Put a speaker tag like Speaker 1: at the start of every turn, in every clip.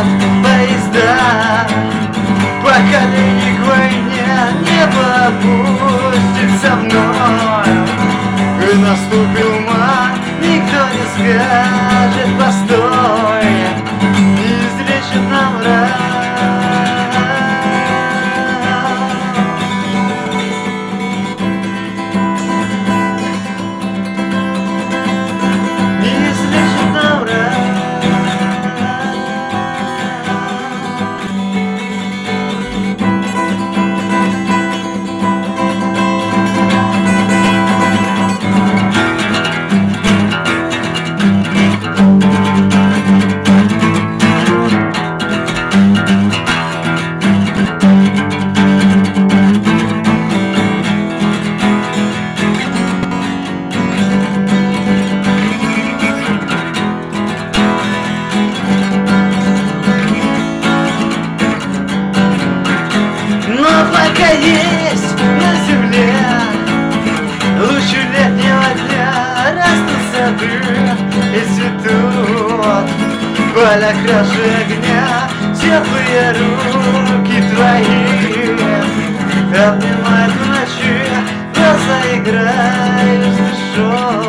Speaker 1: мост поезда Поколение к войне не попустит вновь. И наступил май, никто не скажет постой Не излечит нам рай есть на земле. Лучше летнего дня растут сады и цветут Поля краше огня, теплые руки твои. Обнимают в ночи, просто с душой.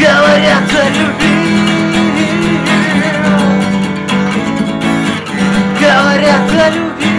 Speaker 1: Говорят о любви Говорят о любви